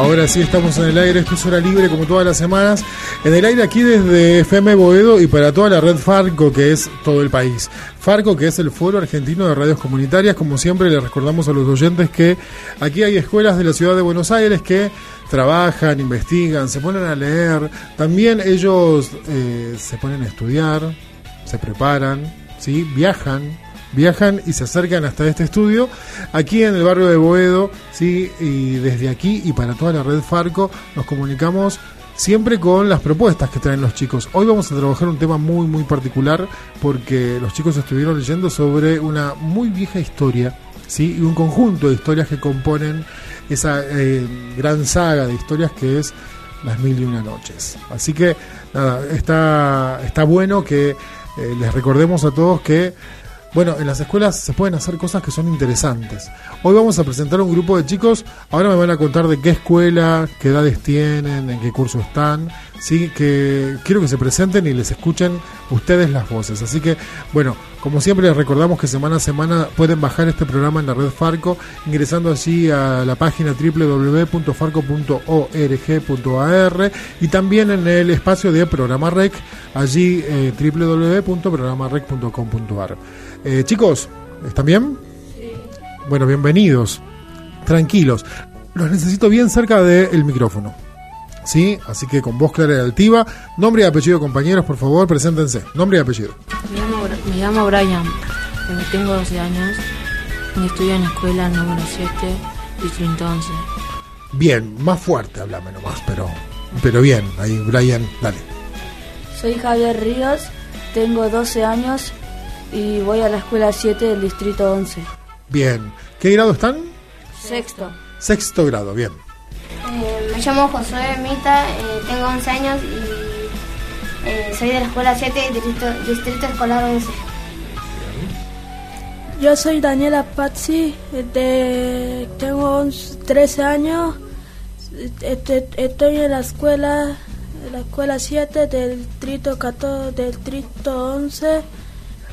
Ahora sí estamos en el aire, esto es hora libre como todas las semanas. En el aire aquí desde FM Boedo y para toda la red Farco, que es todo el país. Farco, que es el Foro Argentino de Radios Comunitarias. Como siempre, le recordamos a los oyentes que aquí hay escuelas de la ciudad de Buenos Aires que trabajan, investigan, se ponen a leer. También ellos eh, se ponen a estudiar, se preparan, ¿sí? viajan viajan y se acercan hasta este estudio, aquí en el barrio de Boedo, ¿sí? y desde aquí y para toda la red Farco nos comunicamos siempre con las propuestas que traen los chicos. Hoy vamos a trabajar un tema muy muy particular porque los chicos estuvieron leyendo sobre una muy vieja historia, ¿sí? y un conjunto de historias que componen esa eh, gran saga de historias que es Las Mil y Una Noches. Así que nada, está, está bueno que eh, les recordemos a todos que bueno, en las escuelas se pueden hacer cosas que son interesantes. Hoy vamos a presentar un grupo de chicos. Ahora me van a contar de qué escuela, qué edades tienen, en qué curso están. Sí, que quiero que se presenten y les escuchen ustedes las voces. Así que, bueno, como siempre les recordamos que semana a semana pueden bajar este programa en la red Farco ingresando allí a la página www.farco.org.ar y también en el espacio de programa rec allí eh, www.programarec.com.ar. Eh, chicos, ¿están bien? Sí. Bueno, bienvenidos. Tranquilos. Los necesito bien cerca del micrófono. ¿Sí? Así que con voz clara y altiva. Nombre y apellido, compañeros, por favor, preséntense. Nombre y apellido. Me llamo, Brian. Tengo 12 años. Y estudio en la escuela número 7, distrito 11. Bien, más fuerte, háblame nomás, pero, pero bien. Ahí, Brian, dale. Soy Javier Ríos, tengo 12 años y voy a la escuela 7 del distrito 11. Bien. ¿Qué grado están? Sexto. Sexto grado, bien. Eh, me llamo José Mita, eh, tengo 11 años y eh, soy de la escuela 7 del distrito, distrito escolar 11. Yo soy Daniela Pazzi, de, tengo 13 años, este, estoy en la escuela, en la escuela 7 del distrito 14, del distrito 11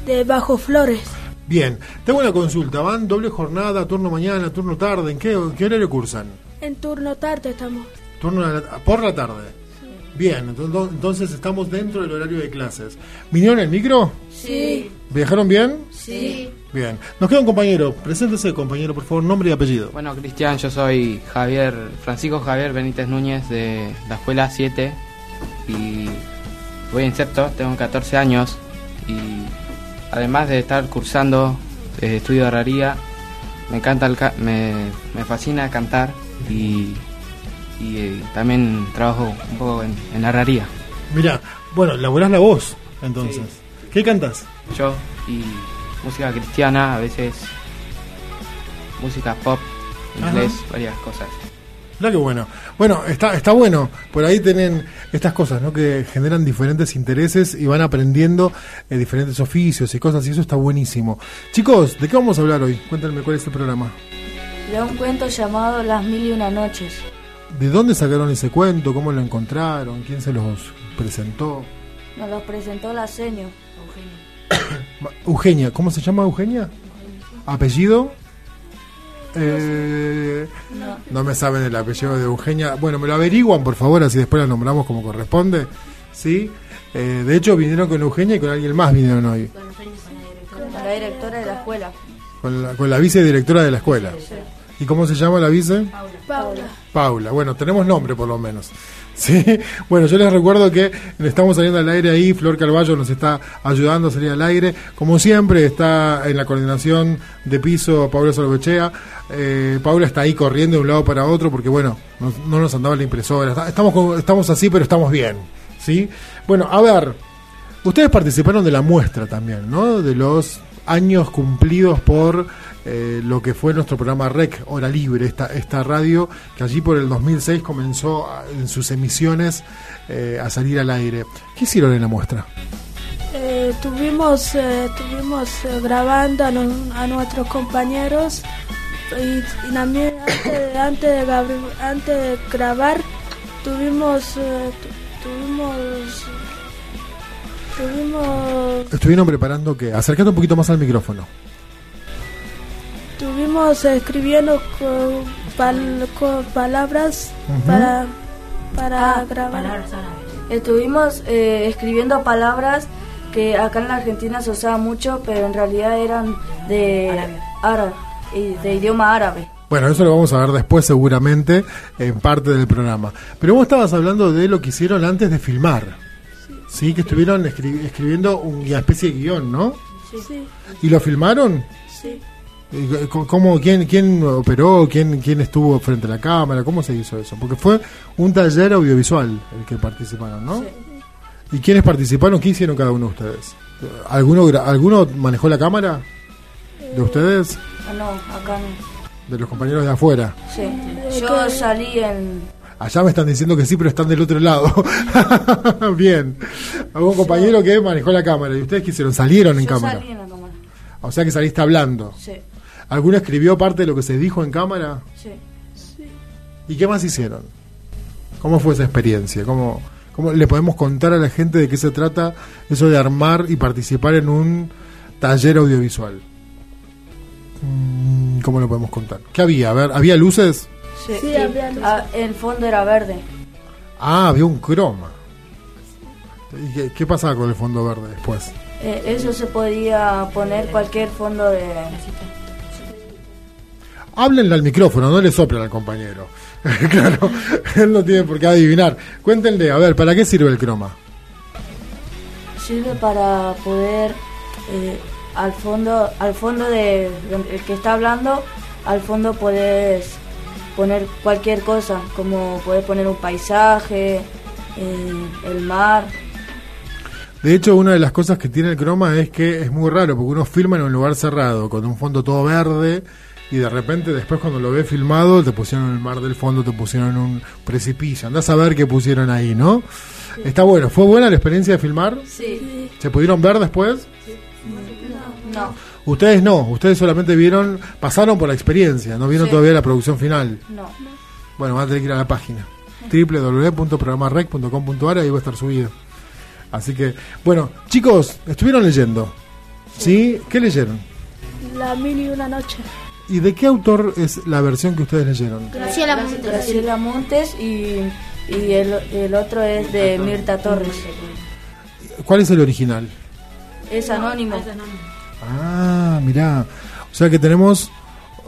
de Bajo Flores. Bien, tengo una consulta. ¿Van doble jornada, turno mañana, turno tarde? ¿En qué, horario cursan? En turno tarde estamos. Turno por la tarde. Bien, entonces estamos dentro del horario de clases. ¿Vinieron el micro? Sí. ¿Viajaron bien? Sí. Bien. Nos queda un compañero. Preséntese, compañero, por favor, nombre y apellido. Bueno, Cristian, yo soy Javier, Francisco Javier Benítez Núñez de la escuela 7 y voy en sexto, tengo 14 años y además de estar cursando eh, estudio de herrería, me encanta me, me, fascina cantar y, eh, también trabajo un poco en, la herrería. Mira, bueno, laburás la voz entonces. ¿Qué cantas? Yo y música cristiana, a veces música pop, inglés, varias cosas. Mira qué bueno. Bueno, está, está bueno. Por ahí tienen estas cosas, ¿no? Que generan diferentes intereses y van aprendiendo eh, diferentes oficios y cosas, y eso está buenísimo. Chicos, ¿de qué vamos a hablar hoy? Cuéntenme cuál es el programa. De un cuento llamado Las Mil y Una Noches. ¿De dónde sacaron ese cuento? ¿Cómo lo encontraron? ¿Quién se los presentó? Nos los presentó la seño, Eugenia. Eugenia, ¿cómo se llama Eugenia? ¿Apellido? Eh, no. me saben el apellido de Eugenia. Bueno, me lo averiguan, por favor, así después la nombramos como corresponde. ¿Sí? Eh, de hecho, vinieron con Eugenia y con alguien más vinieron hoy. Con la directora de la escuela. Con la, con la vicedirectora de la escuela. ¿Y cómo se llama la vice? Paula. Paula. Bueno, tenemos nombre por lo menos. Sí, bueno, yo les recuerdo que estamos saliendo al aire ahí, Flor Carballo nos está ayudando a salir al aire, como siempre está en la coordinación de piso Paula Solvechea, eh, Paula está ahí corriendo de un lado para otro porque bueno, no, nos andaba la impresora, estamos, estamos así pero estamos bien, ¿sí? Bueno, a ver, ustedes participaron de la muestra también, ¿no? De los años cumplidos por eh, lo que fue nuestro programa REC, Hora Libre, esta, esta radio que allí por el 2006 comenzó en sus emisiones eh, a salir al aire. ¿Qué hicieron en la muestra? Eh, tuvimos eh, tuvimos eh, grabando a, nu- a nuestros compañeros y, y también antes, de- antes, de, antes de grabar tuvimos eh, tu- tuvimos tuvimos Estuvieron preparando que. Acércate un poquito más al micrófono. Estuvimos escribiendo co- pal- co- palabras para, para Ah, grabar. Estuvimos eh, escribiendo palabras que acá en la Argentina se usaban mucho, pero en realidad eran de árabe, y de idioma árabe. Bueno, eso lo vamos a ver después seguramente en parte del programa. Pero vos estabas hablando de lo que hicieron antes de filmar. Sí, que estuvieron escri- escribiendo una especie de guion, ¿no? Sí, ¿Y lo filmaron? sí. ¿Y c- ¿Cómo, quién, ¿Quién operó? ¿Quién, ¿Quién estuvo frente a la cámara? ¿Cómo se hizo eso? Porque fue un taller audiovisual el que participaron, ¿no? ¿Y quiénes participaron? ¿Qué hicieron cada uno de ustedes? ¿Alguno, ¿Alguno manejó la cámara de ustedes? Ah, no, acá no. ¿De los compañeros de afuera? Sí. Yo salí en... Allá me están diciendo que sí, pero están del otro lado. Bien. ¿Algún compañero que manejó la cámara? ¿Y ustedes qué hicieron? ¿Salieron en Yo cámara? salí en la cámara. O sea que saliste hablando. Sí, ¿Alguno escribió parte de lo que se dijo en cámara? sí. ¿Y qué más hicieron? ¿Cómo fue esa experiencia? ¿Cómo, ¿Cómo le podemos contar a la gente de qué se trata eso de armar y participar en un taller audiovisual? Mm, ¿Cómo lo podemos contar? ¿Qué había? A ver, ¿había luces? Sí, había luz. ah, el fondo era verde. Ah, había un croma. ¿Y qué, qué pasaba con el fondo verde después? Eh, eso se podía poner cualquier fondo de... Háblenle al micrófono, no le soplen al compañero. claro, él no tiene por qué adivinar. Cuéntenle, a ver, ¿para qué sirve el croma? Sirve para poder eh, al fondo, al fondo de el que está hablando, al fondo puedes poner cualquier cosa, como puedes poner un paisaje, eh, el mar. De hecho, una de las cosas que tiene el croma es que es muy raro, porque uno filma en un lugar cerrado, con un fondo todo verde, y de repente después cuando lo ve filmado, te pusieron el mar del fondo, te pusieron un precipicio. Andás a ver qué pusieron ahí, ¿no? Está bueno. ¿Fue buena la experiencia de filmar? Sí. ¿Se pudieron ver después? No, Ustedes no, ustedes solamente vieron, pasaron por la experiencia, no vieron Sí. todavía la producción final. no. Bueno, van a tener que ir a la página www.programarec.com.ar ahí va a estar subido. Así que, bueno, chicos, estuvieron leyendo. ¿Sí? ¿Qué leyeron? La mini una noche. ¿Y de qué autor es la versión que ustedes leyeron? Graciela Montes. Graciela Montes y, y el, el otro es de Mirta Torres. ¿Cuál es el original? Es anónimo. Ah, mirá. O sea que tenemos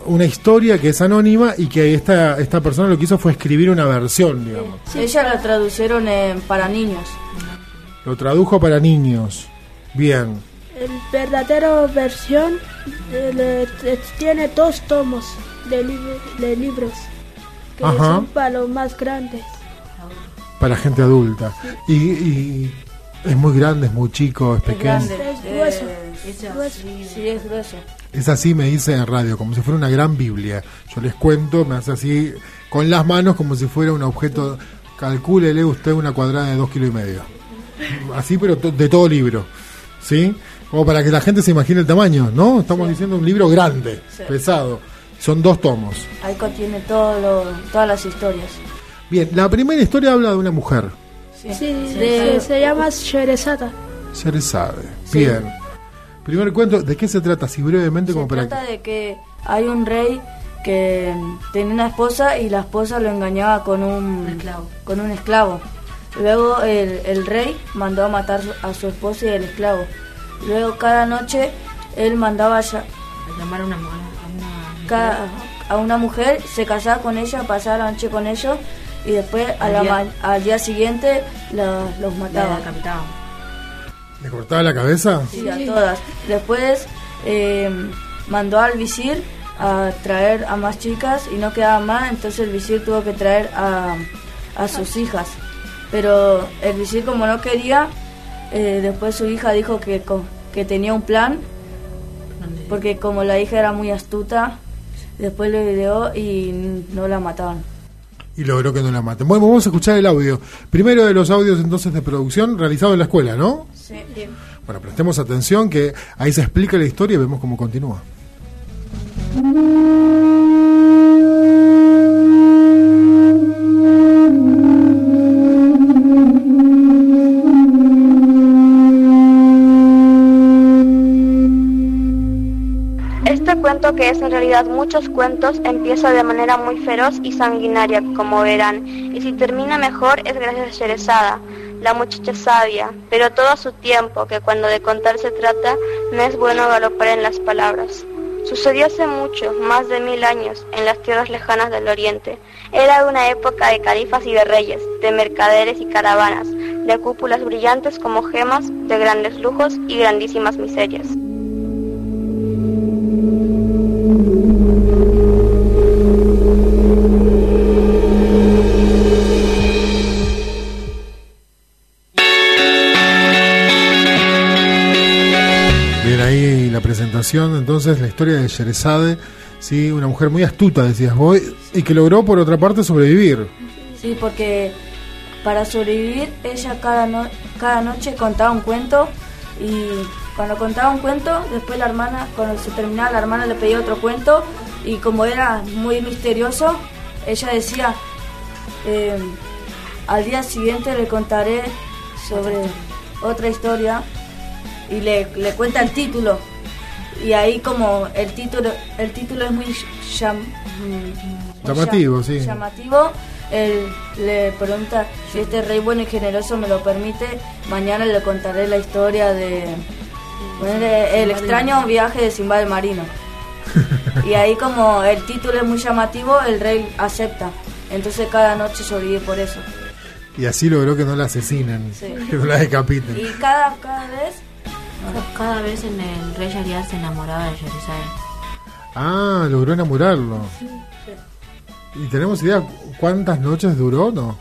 una historia que es anónima y que esta, esta persona lo que hizo fue escribir una versión, digamos. Ella la traducieron en- para niños. Lo tradujo para niños. Bien. El verdadero versión eh, le- tiene dos tomos de, lib- de libros que Ajá. son para los más grandes. Para gente adulta. Y, y es muy grande, es muy chico, es Es pequeño. grande. Es grueso. Eh, Grueso. sí, es grueso. Es así, me dice en radio, como si fuera una gran Biblia. Yo les cuento, me hace así con las manos como si fuera un objeto. Calcúlele usted una cuadrada de dos kilos y medio. Así, pero to- de todo libro. ¿Sí? Como para que la gente se imagine el tamaño, ¿no? Estamos diciendo un libro grande, Sí. pesado. Son dos tomos. Ahí contiene todo lo- todas las historias. Bien, la primera historia habla de una mujer. Sí. Sí, De- se, se llama Sherezada. Se. Sí. Bien. Primer cuento, ¿de qué se trata? Así brevemente, como Se para trata de que hay un rey que tenía una esposa y la esposa lo engañaba con un, con un esclavo. Luego el, el rey mandó a matar a su esposa y al esclavo. Luego cada noche él mandaba ya- llamar a una, a una ca- a una mujer, se casaba con ella, pasaba la noche con ellos y después a Al la día- ma- al día siguiente la- los la mataba. decapitaba. ¿Le cortaba la cabeza? Sí, a todas. Después eh, mandó al visir a traer a más chicas y no quedaba más, entonces el visir tuvo que traer a, a sus hijas. Pero el visir como no quería, eh, después su hija dijo que, que tenía un plan, porque como la hija era muy astuta, después le ideó y no la mataban. y logró que no la maten. Bueno, vamos a escuchar el audio. Primero de los audios entonces de producción realizado en la escuela, ¿no? Sí. Bueno, prestemos atención que ahí se explica la historia y vemos cómo continúa. Que es en realidad muchos cuentos, empieza de manera muy feroz y sanguinaria, como verán, y si termina mejor es gracias a Sherezada, la muchacha sabia, pero todo a su tiempo, que cuando de contar se trata, no es bueno galopar en las palabras. Sucedió hace mucho, más de mil años, en las tierras lejanas del oriente. Era una época de califas y de reyes, de mercaderes y caravanas, de cúpulas brillantes como gemas, de grandes lujos y grandísimas miserias. Entonces, la historia de Sherezade, ¿sí? una mujer muy astuta, decías vos, y que logró, por otra parte, sobrevivir. Sí, porque para sobrevivir ella cada, no- cada noche contaba un cuento y cuando contaba un cuento, después la hermana, cuando se terminaba, la hermana le pedía otro cuento y como era muy misterioso, ella decía, eh, al día siguiente le contaré sobre otra historia y le cuenta el título. Y ahí como el título, el título es muy llam- mm, muy Llamativo, llam- sí. llamativo, él le pregunta si este rey bueno y generoso me lo permite, mañana le contaré la historia de el extraño viaje de Simba el Marino. y ahí como el título es muy llamativo, el rey acepta. Entonces cada noche sobrevive por eso. Y así logró que no la asesinen, Sí. que no la decapiten. Y cada, cada vez Cada vez en el rey Yariar se enamoraba de Sherizade. Ah, logró enamorarlo. ¿Y tenemos idea cuántas noches duró, no?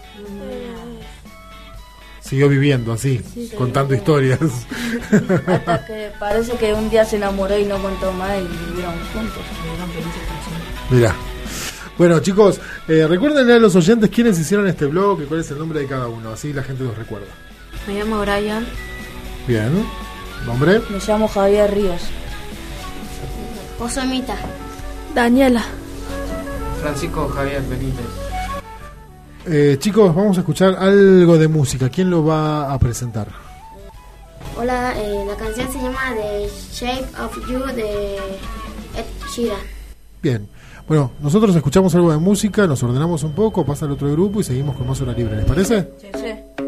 Siguió viviendo así, contando historias. hasta que parece que un día se enamoró y no contó más y vivieron juntos. Mirá. Bueno, chicos, eh, recuérdenle a los oyentes quiénes hicieron este blog y cuál es el nombre de cada uno, así la gente los recuerda. Me llamo Brian. Bien. ¿Nombre? Me llamo Javier Ríos. Vos Mita. Daniela. Francisco Javier Benítez. Eh, chicos, vamos a escuchar algo de música. ¿Quién lo va a presentar? Hola, eh, la canción se llama The Shape of You de Ed Sheeran. Bien. Bueno, nosotros escuchamos algo de música, nos ordenamos un poco, pasa al otro grupo y seguimos con más hora libre. ¿Les parece? Sí, sí.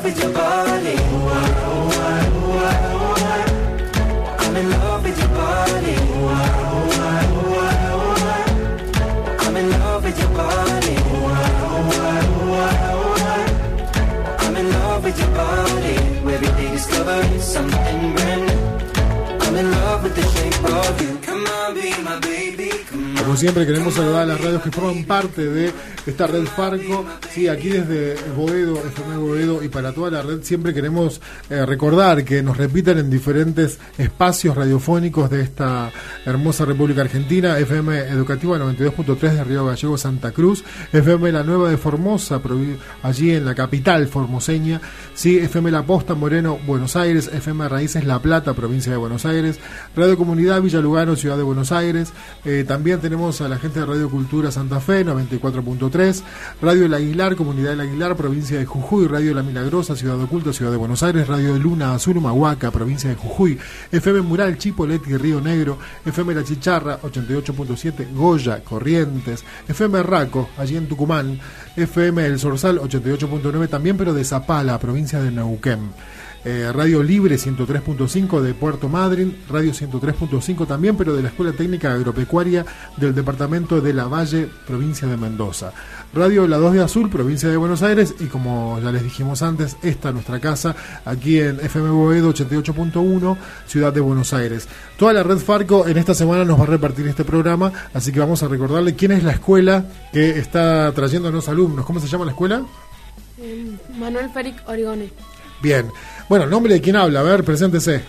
Como siempre queremos saludar a las radios que forman parte de esta red Farco. Sí, aquí desde Boedo, FM Boedo y para toda la red siempre queremos eh, recordar que nos repiten en diferentes espacios radiofónicos de esta hermosa República Argentina. FM Educativa 92.3 de Río Gallego, Santa Cruz. FM La Nueva de Formosa, allí en la capital formoseña. Sí, FM La Posta, Moreno, Buenos Aires. FM Raíces La Plata, provincia de Buenos Aires. Radio Comunidad Villa Lugano, Ciudad de Buenos Aires. Eh, también tenemos a la gente de Radio Cultura Santa Fe, 94.3. Radio El Aguilar, Comunidad del Aguilar, provincia de Jujuy. Radio La Milagrosa, Ciudad Oculta, Ciudad de Buenos Aires. Radio Luna Azul, Humahuaca, provincia de Jujuy. FM Mural, Chipoleti, Río Negro. FM La Chicharra, 88.7. Goya, Corrientes. FM Raco, allí en Tucumán. FM El Sorsal, 88.9 también, pero de Zapala, provincia de Neuquén. Eh, Radio Libre 103.5 de Puerto Madryn, Radio 103.5 también, pero de la Escuela Técnica Agropecuaria del Departamento de La Valle, provincia de Mendoza. Radio La 2 de Azul, provincia de Buenos Aires, y como ya les dijimos antes, esta nuestra casa, aquí en FM Boedo 88.1, Ciudad de Buenos Aires. Toda la red Farco en esta semana nos va a repartir este programa, así que vamos a recordarle quién es la escuela que está trayéndonos alumnos. ¿Cómo se llama la escuela? Manuel Feric Origone. Bien. Bueno, nombre de quién habla, a ver, preséntese.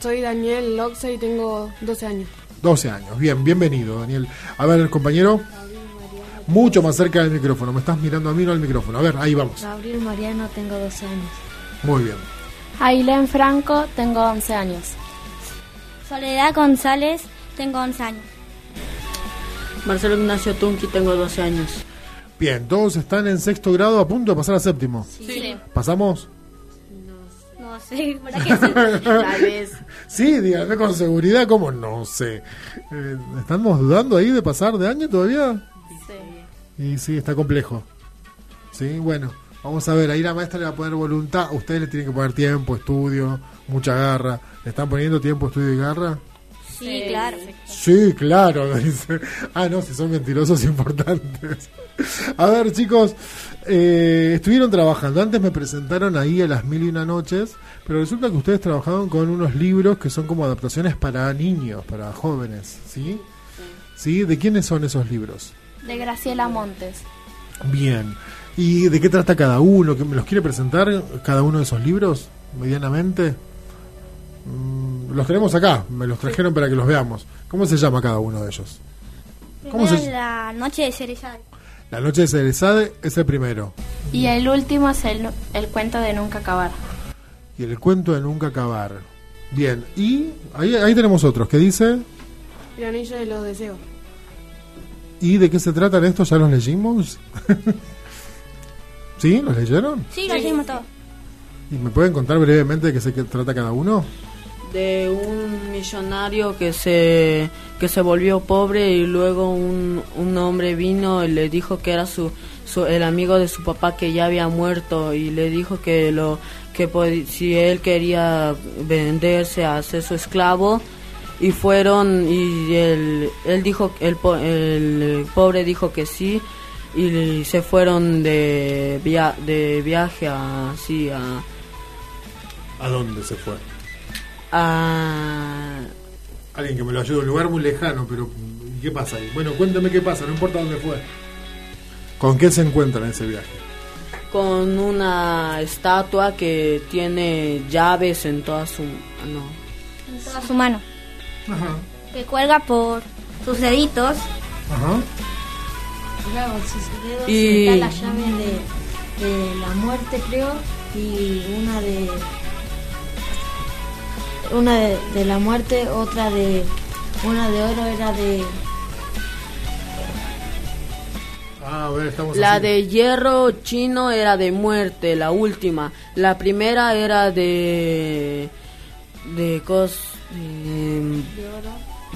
Soy Daniel Loxe y tengo 12 años. 12 años. Bien, bienvenido, Daniel. A ver, compañero. Mucho más cerca del micrófono. Me estás mirando a mí, no al micrófono. A ver, ahí vamos. Gabriel Mariano, tengo 12 años. Muy bien. Ailén Franco, tengo 11 años. Soledad González, tengo 11 años. Marcelo Ignacio Tunqui, tengo 12 años. Bien, todos están en sexto grado a punto de pasar a séptimo. Sí. ¿Pasamos? No sé, ¿verdad que sí? Tal vez. Sí, díganme con seguridad, ¿cómo? No sé. Eh, ¿Estamos dudando ahí de pasar de año todavía? Y sí, está complejo. Sí, bueno, vamos a ver, ahí la maestra le va a poner voluntad, ustedes le tienen que poner tiempo, estudio, mucha garra. ¿Le están poniendo tiempo, estudio y garra? Sí, claro. Sí, claro, dice. Ah, no, si son mentirosos importantes. A ver, chicos, eh, estuvieron trabajando. Antes me presentaron ahí a las mil y una noches, pero resulta que ustedes trabajaron con unos libros que son como adaptaciones para niños, para jóvenes, ¿sí? ¿Sí? ¿De quiénes son esos libros? De Graciela Montes. Bien. ¿Y de qué trata cada uno? ¿Que ¿Me los quiere presentar cada uno de esos libros medianamente? Mm, los tenemos acá, me los trajeron para que los veamos. ¿Cómo se llama cada uno de ellos? ¿Cómo se- la noche de Cerezade. La noche de Cerezade es el primero. Y el último es el, el cuento de Nunca Acabar. Y el cuento de nunca acabar. Bien, y ahí, ahí tenemos otros que dice... El anillo de los deseos. ¿Y de qué se tratan estos? ¿Ya los leímos? ¿Sí? ¿Los leyeron? Sí, lo hicimos todo. ¿Y me pueden contar brevemente de qué se trata cada uno? De un millonario que se que se volvió pobre y luego un, un hombre vino y le dijo que era su, su- el amigo de su papá que ya había muerto y le dijo que lo que si él quería venderse a ser su esclavo y fueron y él, él dijo el, el pobre dijo que sí y se fueron de via- de viaje a a ¿A dónde se fue? A Alguien que me lo ayude, un lugar muy lejano, pero ¿y ¿qué pasa ahí? Bueno, cuéntame qué pasa, no importa dónde fue. ¿Con qué se encuentran en ese viaje? con una estatua que tiene llaves en toda su no En toda su mano. Que cuelga por sus deditos. Ajá. Luego, sus dedos Y- está la llave de, de la muerte, creo, y una de. Una de, de la muerte, otra de, una de oro era de Ah, a ver, estamos La así. de hierro chino era de muerte, la última. La primera era de de cos de,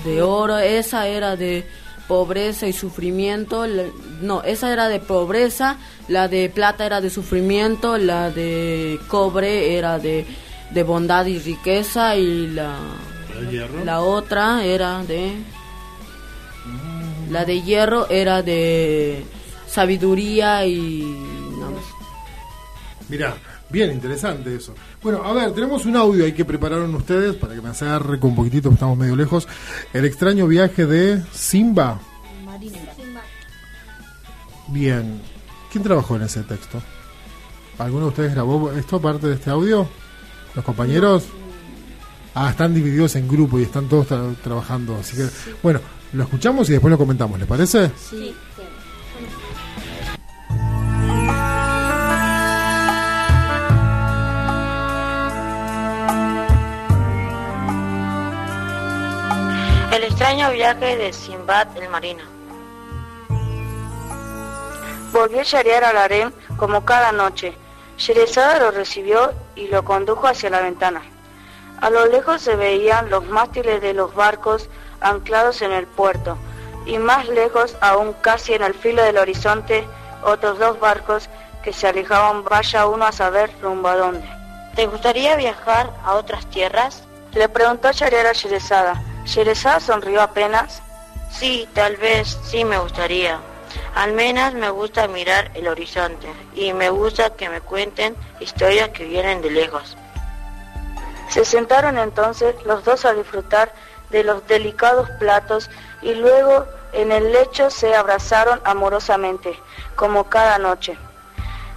de oro, esa era de pobreza y sufrimiento. la- no, esa era de pobreza, la de plata era de sufrimiento, la de cobre era de, de bondad y riqueza y la la otra era de la de hierro era de sabiduría y nada más. Mirá, bien interesante eso. Bueno, a ver, tenemos un audio ahí que prepararon ustedes para que me acerque un poquitito, porque estamos medio lejos. El extraño viaje de Simba. Bien. ¿Quién trabajó en ese texto? ¿Alguno de ustedes grabó esto parte de este audio? ¿Los compañeros? Ah, están divididos en grupo y están todos tra- trabajando. Así que, bueno, lo escuchamos y después lo comentamos, ¿les parece? Sí. El extraño viaje de Simbad el marino. Volvió Shariar al harem como cada noche. Sherezada lo recibió y lo condujo hacia la ventana. A lo lejos se veían los mástiles de los barcos anclados en el puerto, y más lejos, aún casi en el filo del horizonte, otros dos barcos que se alejaban vaya uno a saber rumbo a dónde. ¿Te gustaría viajar a otras tierras? Le preguntó Shariar a Sherezada. Sherezada sonrió apenas. Sí, tal vez, sí me gustaría. Al menos me gusta mirar el horizonte y me gusta que me cuenten historias que vienen de lejos. Se sentaron entonces los dos a disfrutar de los delicados platos y luego en el lecho se abrazaron amorosamente, como cada noche.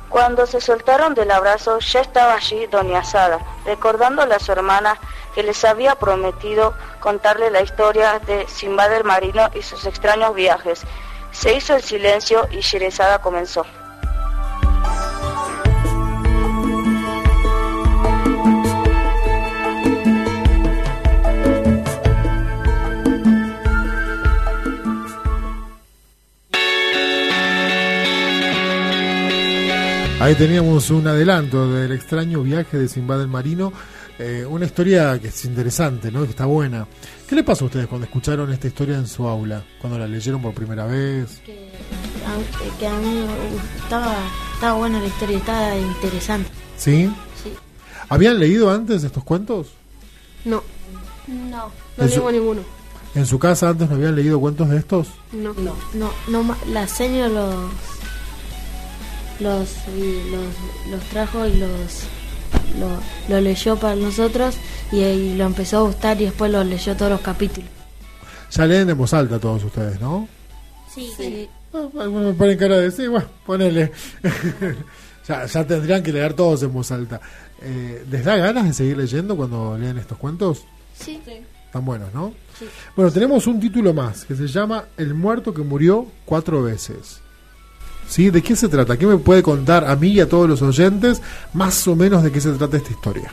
Cuando se soltaron del abrazo ya estaba allí Doña Sada, recordándole a su hermana que les había prometido contarle la historia de Simbad el Marino y sus extraños viajes. Se hizo el silencio y Sherezada comenzó. Ahí teníamos un adelanto del extraño viaje de Simbad el Marino. Eh, una historia que es interesante, ¿no? Que está buena. ¿Qué le pasó a ustedes cuando escucharon esta historia en su aula? Cuando la leyeron por primera vez. a- que a mí me estaba, estaba buena la historia, estaba interesante. ¿Sí? Sí. ¿Habían leído antes estos cuentos? No, No. no tengo ninguno. ¿En su casa antes no habían leído cuentos de estos? No. No, no, no la seño los los los trajo y los lo, lo leyó para nosotros y, y lo empezó a gustar y después lo leyó todos los capítulos. Ya leen en voz alta todos ustedes, ¿no? Sí. Ah, Algunos me ponen cara de sí, bueno, ponele. ya, ya tendrían que leer todos en voz alta. Eh, ¿Les da ganas de seguir leyendo cuando leen estos cuentos? Sí. Están buenos, ¿no? Sí. Bueno, tenemos un título más que se llama El muerto que murió cuatro veces. ¿Sí? ¿De qué se trata? ¿Qué me puede contar a mí y a todos los oyentes más o menos de qué se trata esta historia?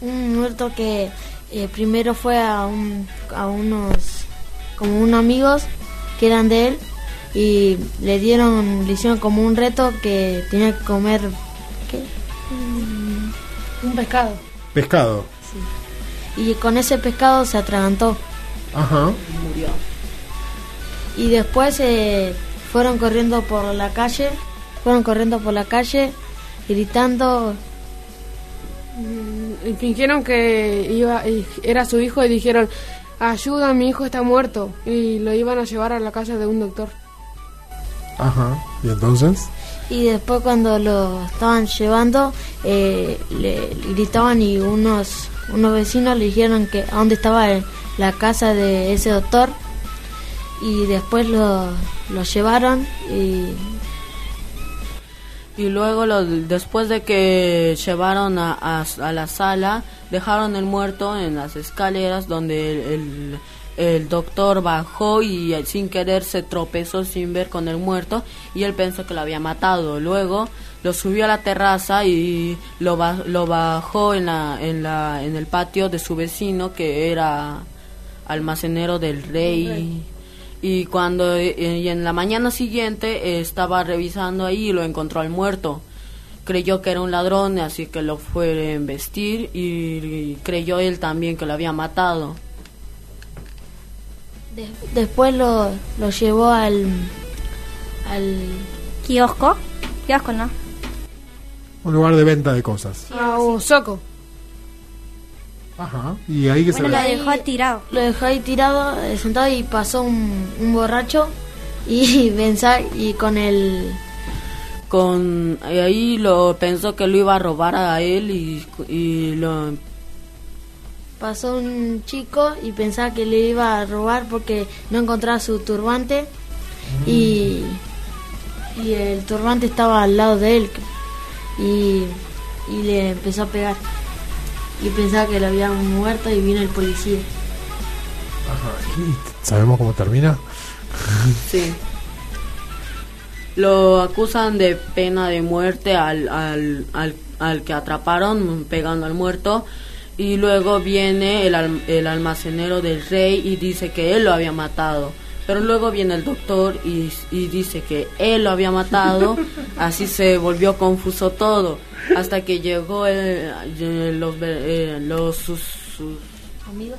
Un muerto que eh, primero fue a, un, a unos como unos amigos que eran de él y le dieron le hicieron como un reto que tenía que comer ¿qué? Un pescado. Pescado. y con ese pescado se atragantó Ajá. Murió. y después eh, fueron corriendo por la calle fueron corriendo por la calle gritando Mm, Y fingieron que iba y era su hijo y dijeron, ayuda, mi hijo está muerto. Y lo iban a llevar a la casa de un doctor. Ajá. ¿Y entonces? y después cuando lo estaban llevando eh, le gritaban y unos unos vecinos le dijeron que a dónde estaba el- la casa de ese doctor y después lo, lo llevaron y Y luego, lo- después de que llevaron a, a- a la sala, dejaron el muerto en las escaleras donde el, el- el doctor bajó y sin querer se tropezó sin ver con el muerto y él pensó que lo había matado. Luego lo subió a la terraza y lo, ba- lo bajó en, la, en, la, en el patio de su vecino que era almacenero del rey. Y cuando eh, y en la mañana siguiente eh, estaba revisando ahí y lo encontró al muerto. Creyó que era un ladrón, así que lo fue a embestir y, y creyó él también que lo había matado. De- después lo, lo llevó al, al ¿Kiosco? Kiosco, ¿no? Un lugar de venta de cosas. Ah, un soco. Ajá. Y ahí que Bueno, se lo dejó tirado. Lo dejó ahí tirado, eh, sentado y pasó un, un borracho y pensá, y con el Con y ahí lo pensó que lo iba a robar a él y, y lo pasó un chico y pensaba que le iba a robar porque no encontraba su turbante y, y el turbante estaba al lado de él y, y le empezó a pegar y pensaba que lo habían muerto y vino el policía. Ajá. ¿Y ¿Sabemos cómo termina? Sí. Lo acusan de pena de muerte al, al, al, al que atraparon pegando al muerto y luego viene el, el almacenero del rey y dice que él lo había matado. Pero luego viene el doctor y, y dice que él lo había matado, así se volvió confuso todo, hasta que llegó el- el- los, eh, los sus, sus Amigos.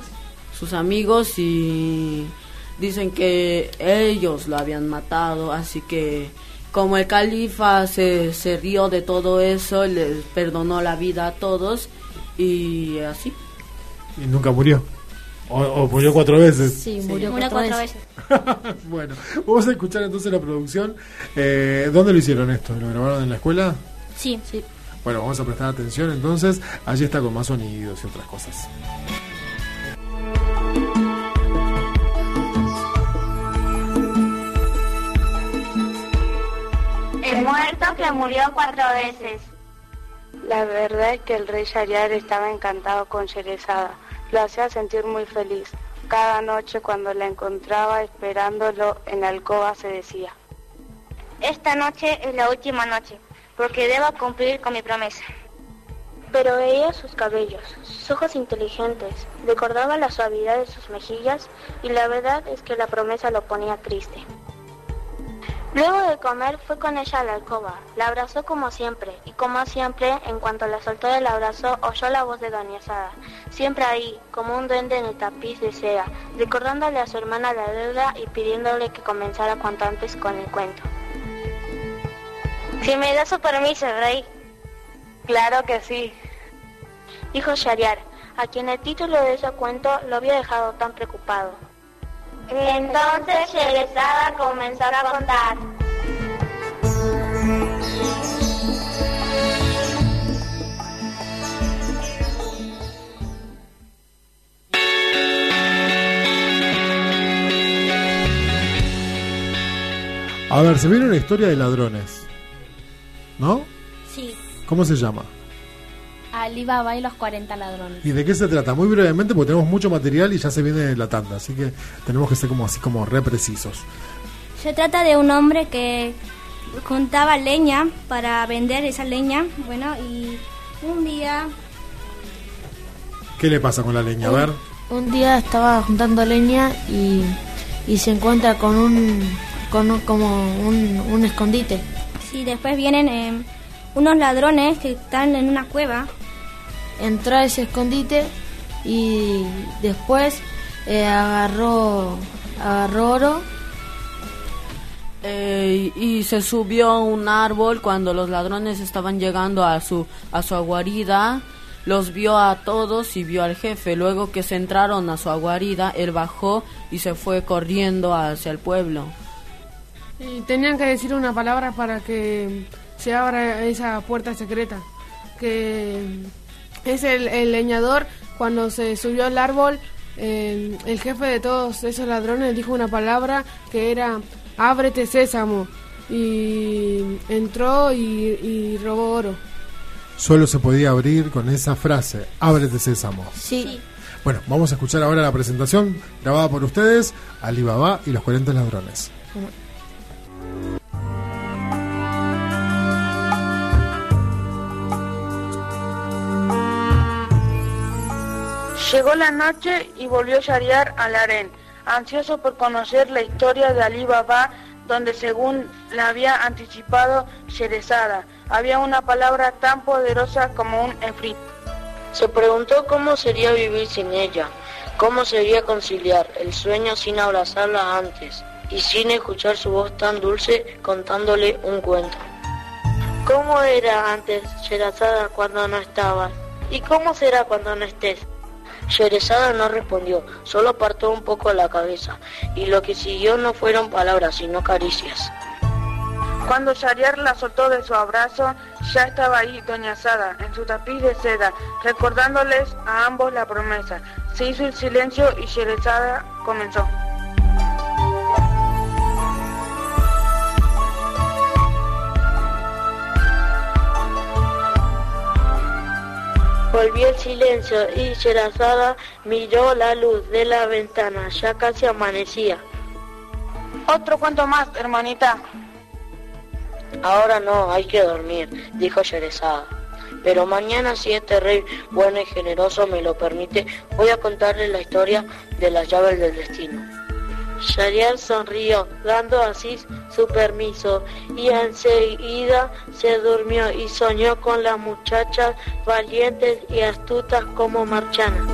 sus amigos y dicen que ellos lo habían matado, así que como el califa se, se rió de todo eso, les perdonó la vida a todos y así. Y nunca murió. O, o murió cuatro veces. Sí, murió, Murió cuatro cuatro veces. veces. bueno, vamos a escuchar entonces la producción. Eh, ¿Dónde lo hicieron esto? ¿Lo grabaron en la escuela? Sí. Sí. Bueno, vamos a prestar atención entonces. Allí está con más sonidos y otras cosas. El muerto que murió cuatro veces. La verdad es que el rey Shariar estaba encantado con Sherezada. Lo hacía sentir muy feliz. Cada noche cuando la encontraba esperándolo en la alcoba se decía. Esta noche es la última noche, porque debo cumplir con mi promesa. Pero veía sus cabellos, sus ojos inteligentes, recordaba la suavidad de sus mejillas y la verdad es que la promesa lo ponía triste. Luego de comer fue con ella a la alcoba, la abrazó como siempre y como siempre, en cuanto la soltó del abrazo, oyó la voz de Doña Sada, siempre ahí, como un duende en el tapiz de seda, recordándole a su hermana la deuda y pidiéndole que comenzara cuanto antes con el cuento. Si me da su permiso, rey. Claro que sí. Dijo Shariar, a quien el título de ese cuento lo había dejado tan preocupado. Entonces Sherezada comenzó a contar. A ver, se viene una historia de ladrones. ¿No? Sí. ¿Cómo se llama? Alibaba y los 40 ladrones. ¿Y de qué se trata? Muy brevemente, porque tenemos mucho material y ya se viene la tanda, así que tenemos que ser como así como re precisos. Se trata de un hombre que juntaba leña para vender esa leña. Bueno, y un día ¿Qué le pasa con la leña? A ver. Un día estaba juntando leña y, y se encuentra con un, con un- como un, un escondite. Sí, después vienen eh, unos ladrones que están en una cueva. Entró a ese escondite y después eh, agarró, agarró oro. Eh, y se subió a un árbol cuando los ladrones estaban llegando a su a su guarida los vio a todos y vio al jefe luego que se entraron a su guarida él bajó y se fue corriendo hacia el pueblo Y tenían que decir una palabra para que se abra esa puerta secreta. Que es el, el leñador, cuando se subió al árbol, eh, el jefe de todos esos ladrones dijo una palabra que era ábrete sésamo. Y entró y, y robó oro. Solo se podía abrir con esa frase, ábrete sésamo. Sí. Bueno, vamos a escuchar ahora la presentación grabada por ustedes, Alibaba y los 40 ladrones. Llegó la noche y volvió Shariar al harén, ansioso por conocer la historia de Ali Baba, donde según la había anticipado Sherezada, había una palabra tan poderosa como un efrit. Se preguntó cómo sería vivir sin ella, cómo sería conciliar el sueño sin abrazarla antes y sin escuchar su voz tan dulce contándole un cuento. ¿Cómo era antes, Sherazada, cuando no estabas? ¿Y cómo será cuando no estés? Sherezada no respondió, solo apartó un poco la cabeza, y lo que siguió no fueron palabras, sino caricias. Cuando Shariar la soltó de su abrazo, ya estaba ahí Doña Sada, en su tapiz de seda, recordándoles a ambos la promesa. Se hizo el silencio y Sherezada comenzó. Volvió el silencio y Sherazada miró la luz de la ventana, ya casi amanecía. Otro cuento más, hermanita. Ahora no, hay que dormir, dijo Sherezada. Pero mañana, si este rey bueno y generoso me lo permite, voy a contarle la historia de las llaves del destino. Shariar sonrió, dando así su permiso, y enseguida se durmió y soñó con las muchachas valientes y astutas como Marchana.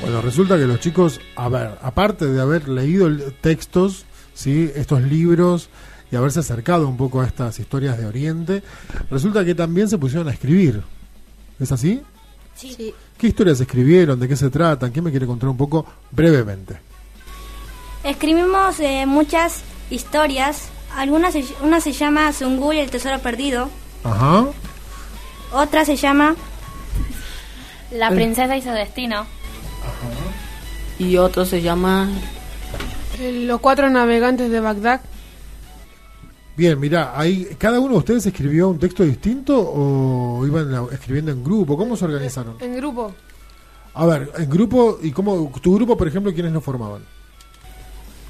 Bueno, resulta que los chicos, a ver, aparte de haber leído textos, ¿sí? estos libros y haberse acercado un poco a estas historias de Oriente, resulta que también se pusieron a escribir. ¿Es así? Sí. ¿Qué historias escribieron? ¿De qué se tratan? ¿Quién me quiere contar un poco brevemente? Escribimos eh, muchas historias. Algunas se, una se llama Zungul y el tesoro perdido. Ajá. Otra se llama La princesa y su destino. Y otro se llama Los cuatro navegantes de Bagdad. Bien, mira, ahí cada uno de ustedes escribió un texto distinto o iban a- escribiendo en grupo. ¿Cómo se organizaron? En grupo. A ver, en grupo y cómo tu grupo, por ejemplo, quiénes lo formaban.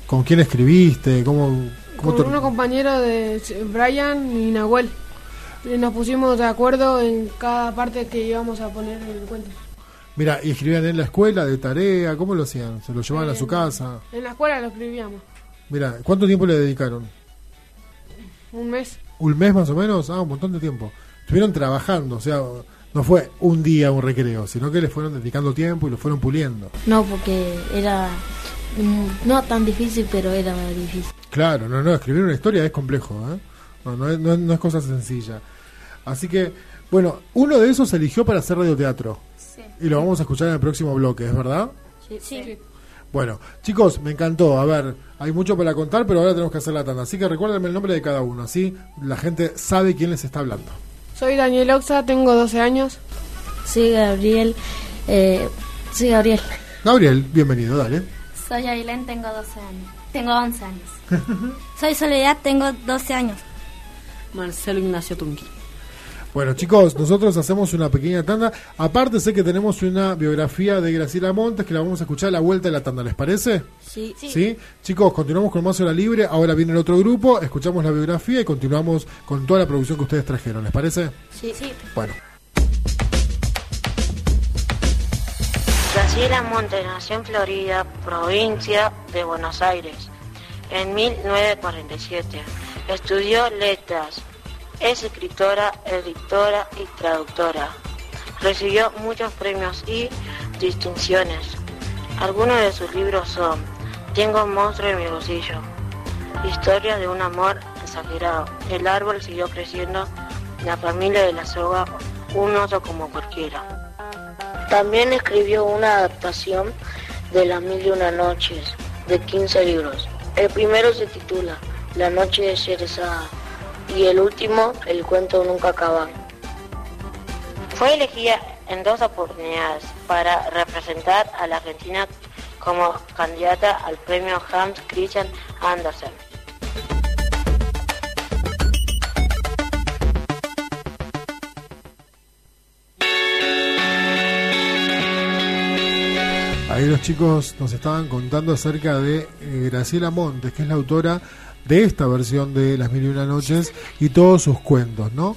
¿Con quién escribiste? ¿Cómo, cómo Con te- unos compañeros de Brian y Nahuel. Y nos pusimos de acuerdo en cada parte que íbamos a poner en el cuento. Mira, y escribían en la escuela de tarea, ¿cómo lo hacían? ¿Se lo llevaban a su casa? En la escuela lo escribíamos. Mira, ¿cuánto tiempo le dedicaron? Un mes. ¿Un mes más o menos? Ah, un montón de tiempo. Estuvieron trabajando, o sea, no fue un día un recreo, sino que le fueron dedicando tiempo y lo fueron puliendo. No, porque era mm, no tan difícil, pero era difícil. Claro, no, no, escribir una historia es complejo, ¿eh? No, no es, no es- no es cosa sencilla. Así que, bueno, uno de esos se eligió para hacer radioteatro. Y lo vamos a escuchar en el próximo bloque, ¿es verdad? Sí. Bueno, chicos, me encantó. A ver, hay mucho para contar, pero ahora tenemos que hacer la tanda. Así que recuérdenme el nombre de cada uno, así la gente sabe quién les está hablando. Soy Daniel Oxa, tengo 12 años. Sí, Gabriel. Eh, sí, Gabriel. Gabriel, bienvenido, dale. Soy Ailén, tengo 12 años. Tengo 11 años. Soy Soledad, tengo 12 años. Marcelo Ignacio Tunqui. Bueno, chicos, nosotros hacemos una pequeña tanda. Aparte, sé que tenemos una biografía de Graciela Montes que la vamos a escuchar a la vuelta de la tanda, ¿les parece? Sí. ¿Sí? Chicos, continuamos con más hora libre. Ahora viene el otro grupo, escuchamos la biografía y continuamos con toda la producción que ustedes trajeron, ¿les parece? Sí, sí. Bueno. Graciela Montes nació en Florida, provincia de Buenos Aires, en 1947. Estudió letras, es escritora, editora y traductora. Recibió muchos premios y distinciones. Algunos de sus libros son Tengo un monstruo en mi bolsillo, Historia de un amor exagerado, El árbol siguió creciendo, La familia de la soga, Un oso como cualquiera. También escribió una adaptación de Las Mil y Una Noches, de 15 libros. El primero se titula La Noche de Sherezada y el último, El Cuento Nunca Acaba. Fue elegida en dos oportunidades para representar a la Argentina como candidata al premio Hans Christian Andersen. Ahí los chicos nos estaban contando acerca de eh, Graciela Montes, que es la autora de esta versión de Las Mil y Una Noches y todos sus cuentos, ¿no?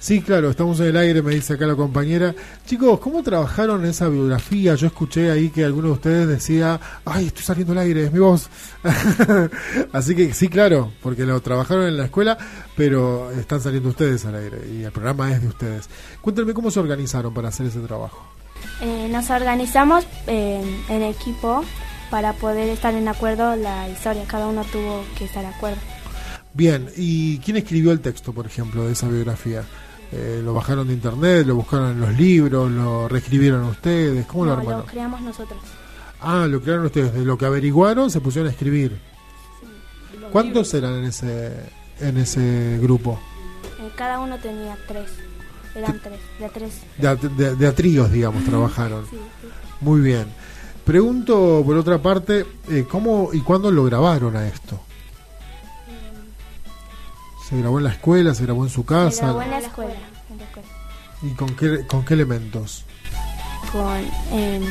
Sí, claro, estamos en el aire, me dice acá la compañera. Chicos, ¿cómo trabajaron esa biografía? Yo escuché ahí que alguno de ustedes decía, ay, estoy saliendo al aire, es mi voz. Así que sí, claro, porque lo trabajaron en la escuela, pero están saliendo ustedes al aire y el programa es de ustedes. Cuéntenme cómo se organizaron para hacer ese trabajo. Eh, nos organizamos en, en equipo para poder estar en acuerdo la historia. Cada uno tuvo que estar de acuerdo. Bien, ¿y quién escribió el texto, por ejemplo, de esa biografía? Eh, ¿Lo bajaron de internet? ¿Lo buscaron en los libros? ¿Lo reescribieron ustedes? ¿Cómo lo armaron? lo creamos nosotros. Ah, lo crearon ustedes. De lo que averiguaron, se pusieron a escribir. ¿Cuántos eran en ese, en ese grupo? Eh, cada uno tenía tres. Eran tres. De tres. De, a- de- de a tríos, digamos, trabajaron. Muy bien. Pregunto, por otra parte, eh, ¿cómo y cuándo lo grabaron a esto? ¿Se grabó en la escuela? ¿Se grabó en su Se casa? grabó en la escuela. ¿Y con qué, con qué elementos? Con, em,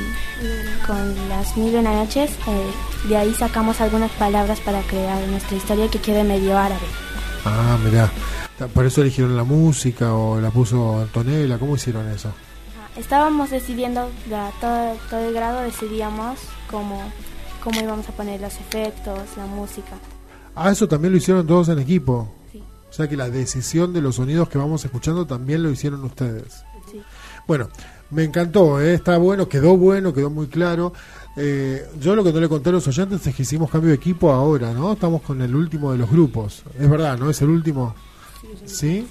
con las mil y una noches. eh, de ahí sacamos algunas palabras para crear nuestra historia que quede medio árabe. Ah, mirá. ¿Por eso eligieron la música o la puso Antonella? ¿Cómo hicieron eso? Estábamos decidiendo, la- todo, todo el grado decidíamos cómo, cómo íbamos a poner los efectos, la música. Ah, eso también lo hicieron todos en equipo. Sí. O sea que la decisión de los sonidos que vamos escuchando también lo hicieron ustedes. Sí. Bueno, me encantó, ¿eh? está bueno, quedó bueno, quedó muy claro. Eh, yo lo que no le conté a los oyentes es que hicimos cambio de equipo ahora, ¿no? Estamos con el último de los grupos. Es verdad, ¿no? Es el último. ¿Sí?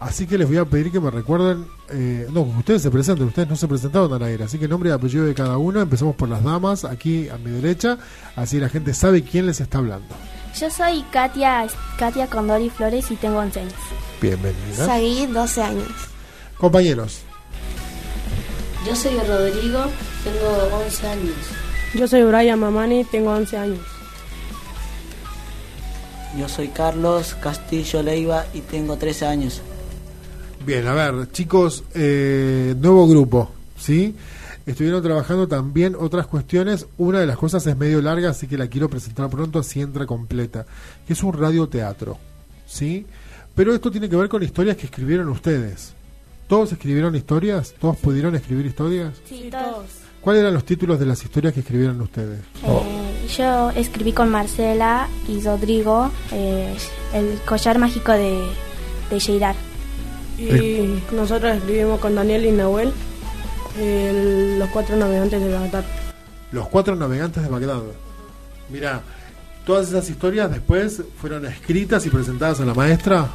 Así que les voy a pedir que me recuerden. eh, no, ustedes se presenten, ustedes no se presentaron al aire. Así que nombre y apellido de cada uno. Empezamos por las damas, aquí a mi derecha. Así la gente sabe quién les está hablando. Yo soy Katia, Katia Condori Flores y tengo 11 años. Bienvenidas. Seguí 12 años. Compañeros, Yo soy Rodrigo, tengo 11 años. Yo soy Brian Mamani, tengo 11 años. Yo soy Carlos Castillo Leiva y tengo 13 años. Bien, a ver, chicos, eh, nuevo grupo, ¿sí? Estuvieron trabajando también otras cuestiones. Una de las cosas es medio larga, así que la quiero presentar pronto, así entra completa, que es un radioteatro, ¿sí? Pero esto tiene que ver con historias que escribieron ustedes. ¿Todos escribieron historias? ¿Todos pudieron escribir historias? Sí, todos. ¿Cuáles eran los títulos de las historias que escribieron ustedes? Eh, yo escribí con Marcela y Rodrigo eh, el collar mágico de, de. Y nosotros escribimos con Daniel y Nahuel el- los cuatro navegantes de Bagdad. Los cuatro navegantes de Bagdad. Mira, todas esas historias después fueron escritas y presentadas a la maestra.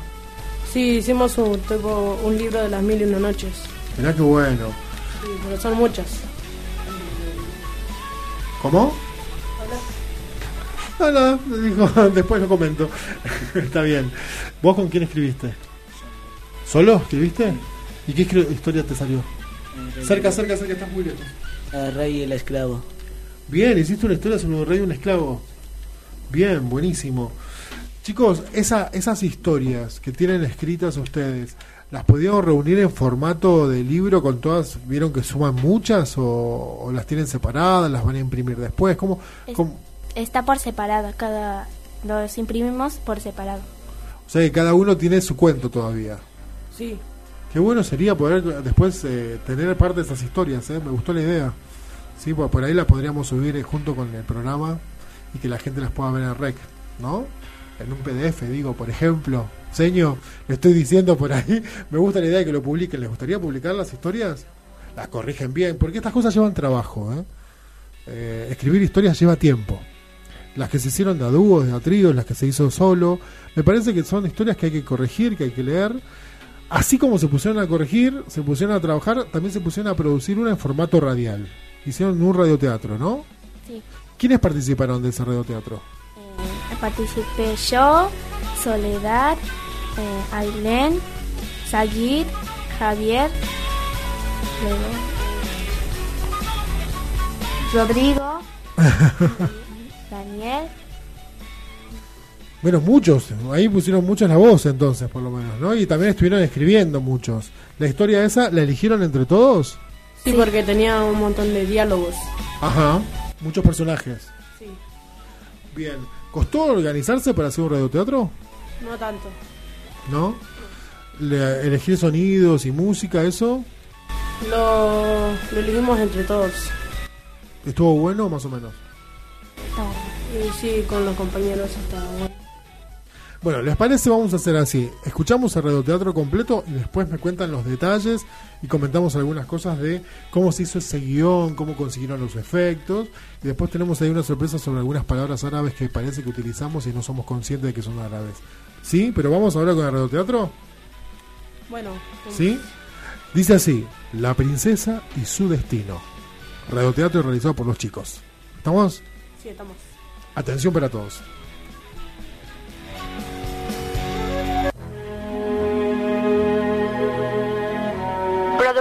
Sí, hicimos un, tipo, un libro de las mil y una noches. Mirá qué bueno. Sí, pero son muchas. ¿Cómo? No, no, dijo, después lo comento. Está bien. ¿Vos con quién escribiste? ¿Solo escribiste? ¿Y qué historia te salió? Cerca, cerca, cerca, estás muy lejos. El rey y el esclavo. Bien, hiciste una historia sobre un rey y un esclavo. Bien, buenísimo. Chicos, esa, esas historias que tienen escritas ustedes, ¿las podíamos reunir en formato de libro con todas? ¿Vieron que suman muchas o, o las tienen separadas? ¿Las van a imprimir después? ¿Cómo, Es- cómo- Está por separado, cada los imprimimos por separado. O sea que cada uno tiene su cuento todavía. Sí. Qué bueno sería poder después eh, tener parte de esas historias, ¿eh? me gustó la idea. Sí, pues por ahí las podríamos subir eh, junto con el programa y que la gente las pueda ver en REC, ¿no? En un PDF, digo, por ejemplo. Seño, le estoy diciendo por ahí, me gusta la idea de que lo publiquen. ¿Les gustaría publicar las historias? Las corrigen bien, porque estas cosas llevan trabajo. ¿eh? Eh, escribir historias lleva tiempo. Las que se hicieron de a de a las que se hizo solo. Me parece que son historias que hay que corregir, que hay que leer. Así como se pusieron a corregir, se pusieron a trabajar, también se pusieron a producir una en formato radial. Hicieron un radioteatro, ¿no? Sí. ¿Quiénes participaron de ese radioteatro? Eh, participé yo, Soledad, eh, Ailén, Sayid, Javier, luego Rodrigo, Daniel. Bueno, muchos. Ahí pusieron muchos la voz entonces, por lo menos, ¿no? Y también estuvieron escribiendo muchos. ¿La historia esa la eligieron entre todos? Sí, porque tenía un montón de diálogos. Ajá, muchos personajes. Sí. Bien, ¿costó organizarse para hacer un radioteatro? No tanto. ¿No? Le- elegir sonidos y música, eso. Lo, lo elegimos entre todos. ¿Estuvo bueno más o menos? Y sí, con los compañeros está bueno. Bueno, ¿les parece? Vamos a hacer así. Escuchamos el radioteatro completo y después me cuentan los detalles y comentamos algunas cosas de cómo se hizo ese guion, cómo consiguieron los efectos. Y después tenemos ahí una sorpresa sobre algunas palabras árabes que parece que utilizamos y no somos conscientes de que son árabes. ¿Sí? Pero vamos ahora con el radioteatro. Bueno. ¿Sí? Dice así, La princesa y su destino. Radioteatro realizado por los chicos. ¿Estamos? Sí, estamos. Atención para todos.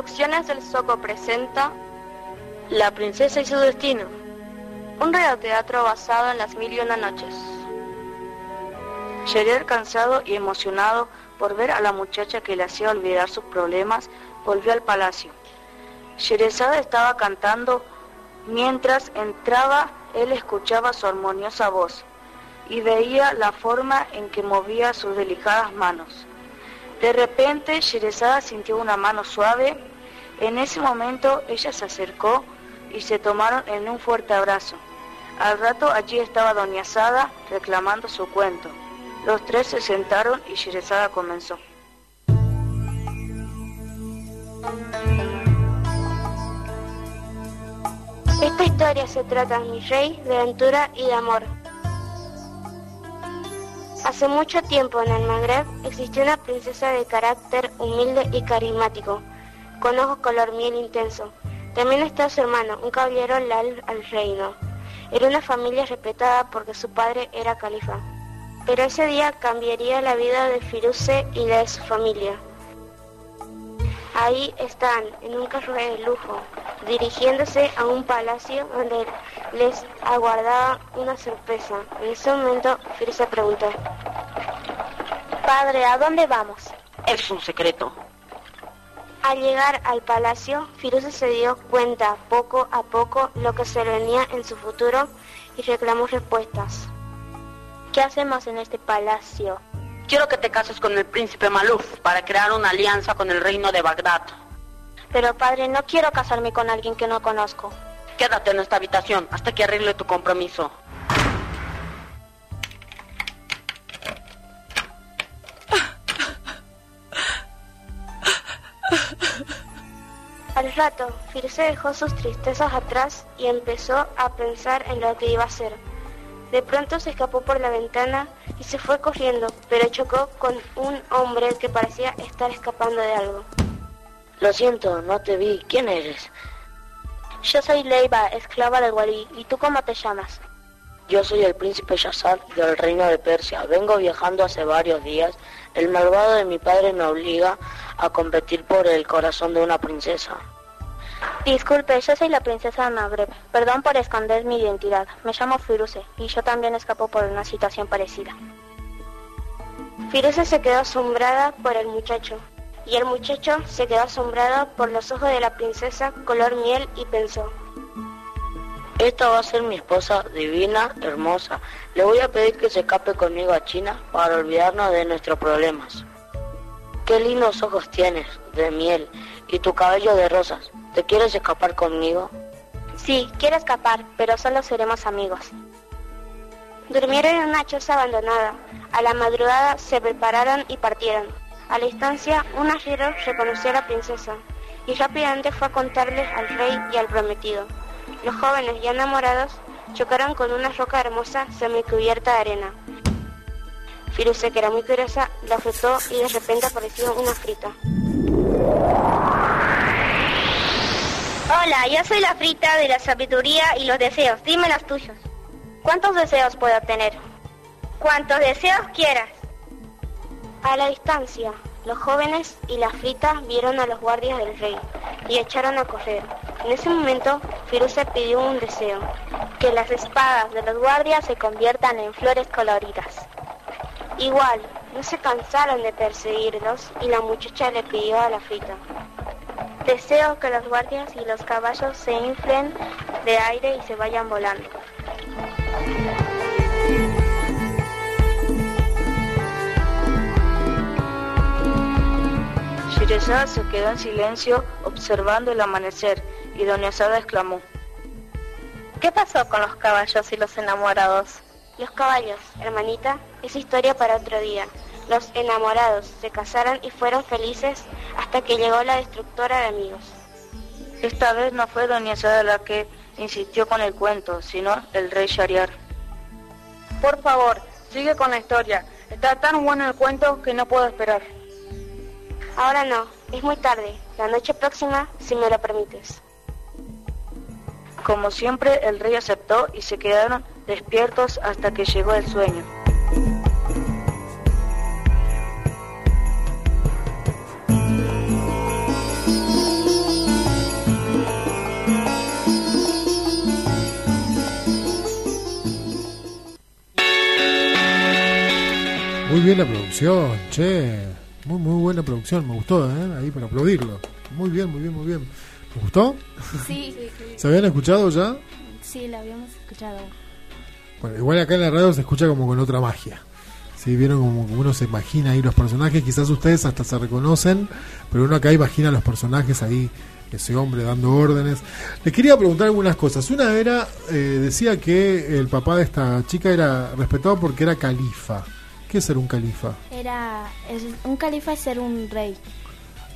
Producciones del Soco presenta La princesa y su destino. un radioteatro basado en las mil y una noches. Sherier, cansado y emocionado por ver a la muchacha que le hacía olvidar sus problemas, volvió al palacio. Sherezada estaba cantando mientras entraba, él escuchaba su armoniosa voz y veía la forma en que movía sus delicadas manos. De repente, Sherezada sintió una mano suave. En ese momento, ella se acercó y se tomaron en un fuerte abrazo. Al rato allí estaba Doña Sada reclamando su cuento. Los tres se sentaron y Sherezada comenzó. Esta historia se trata, mi rey, de aventura y de amor. Hace mucho tiempo en el Magreb existió una princesa de carácter humilde y carismático, con ojos color miel intenso. También está su hermano, un caballero leal al reino. Era una familia respetada porque su padre era califa. Pero ese día cambiaría la vida de Firuze y la de su familia. Ahí están, en un carro de lujo, dirigiéndose a un palacio donde les aguardaba una sorpresa. En ese momento, Firuze preguntó, Padre, ¿a dónde vamos? Es un secreto. Al llegar al palacio, Firuze se dio cuenta poco a poco lo que se venía en su futuro y reclamó respuestas. ¿Qué hacemos en este palacio? Quiero que te cases con el príncipe Maluf para crear una alianza con el reino de Bagdad. Pero padre, no quiero casarme con alguien que no conozco. Quédate en esta habitación hasta que arregle tu compromiso. Al rato, Firuze dejó sus tristezas atrás y empezó a pensar en lo que iba a hacer. De pronto se escapó por la ventana y se fue corriendo, pero chocó con un hombre que parecía estar escapando de algo. Lo siento, no te vi. ¿Quién eres? Yo soy Leiva, esclava del Walí. ¿Y tú cómo te llamas? Yo soy el príncipe Yazad del reino de Persia. Vengo viajando hace varios días. El malvado de mi padre me obliga a competir por el corazón de una princesa. Disculpe, yo soy la princesa Magreb. Perdón por esconder mi identidad. Me llamo Firuze y yo también escapo por una situación parecida. Firuze se quedó asombrada por el muchacho y el muchacho se quedó asombrado por los ojos de la princesa color miel y pensó, Esta va a ser mi esposa divina, hermosa. Le voy a pedir que se escape conmigo a China para olvidarnos de nuestros problemas. Qué lindos ojos tienes, de miel, y tu cabello de rosas. ¿Te quieres escapar conmigo? sí, quiero escapar, pero solo seremos amigos. Durmieron en una choza abandonada. A la madrugada se prepararon y partieron. A la distancia, un arriero reconoció a la princesa y rápidamente fue a contarles al rey y al prometido. Los jóvenes ya enamorados chocaron con una roca hermosa semicubierta de arena. Firuze, que era muy curiosa, la frotó y de repente apareció una frita. Hola, yo soy la frita de la sabiduría y los deseos. Dime los tuyos. ¿Cuántos deseos puedo tener? Cuantos deseos quieras. A la distancia, los jóvenes y la frita vieron a los guardias del rey y echaron a correr. En ese momento, Firuze pidió un deseo, que las espadas de los guardias se conviertan en flores coloridas. Igual, no se cansaron de perseguirlos y la muchacha le pidió a la frita. Deseo que los guardias y los caballos se inflen de aire y se vayan volando. Sherezada se quedó en silencio observando el amanecer y doña Sada exclamó. ¿Qué pasó con los caballos y los enamorados? Los caballos, hermanita, es historia para otro día. Los enamorados se casaron y fueron felices hasta que llegó la destructora de amigos. Esta vez no fue doña Sada la que insistió con el cuento, sino el rey Shariar. Por favor, sigue con la historia. Está tan bueno el cuento que no puedo esperar. Ahora no, es muy tarde. La noche próxima, si me lo permites. Como siempre, el rey aceptó y se quedaron despiertos hasta que llegó el sueño. Muy bien la producción, che. Muy, muy buena producción, me gustó, ¿eh? Ahí para aplaudirlo. Muy bien, muy bien, muy bien. ¿Te gustó? Sí. ¿Se habían escuchado ya? Sí, lo habíamos escuchado. Bueno, igual acá en la radio se escucha como con otra magia. Si vieron como uno se imagina ahí los personajes, quizás ustedes hasta se reconocen, pero uno acá imagina a los personajes ahí, ese hombre dando órdenes. Les quería preguntar algunas cosas. Una era, eh, decía que el papá de esta chica era respetado porque era califa. ¿Qué es ser un califa? Era es- un califa es ser un rey.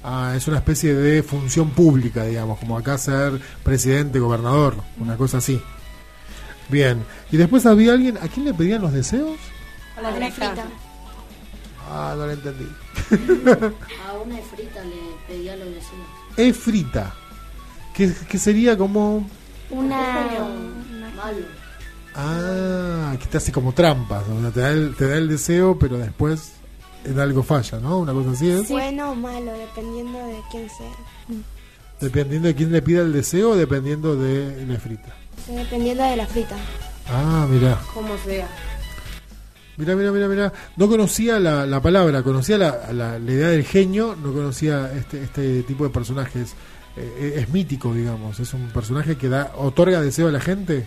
Ah, es una especie de función pública, digamos, como acá ser presidente, gobernador, una cosa así. Bien. Y después había alguien, ¿a quién le pedían los deseos? A la frita. Ah, no lo entendí. A una frita le pedía los deseos. Efrita. Que, que sería como... Una, Malo. Ah, que te hace como trampas. O sea, te da, el, te da el deseo, pero después en algo falla, ¿no? Una cosa así es. Bueno o malo, dependiendo de quién sea. Dependiendo de quién le pida el deseo, dependiendo de la frita. Dependiendo de la frita. Ah, mira. Como sea. Mira, mira, mira, mira. No conocía la, la palabra, conocía la, la, la idea del genio, no conocía este, este tipo de personajes. Eh, es mítico, digamos. Es un personaje que da otorga deseo a la gente.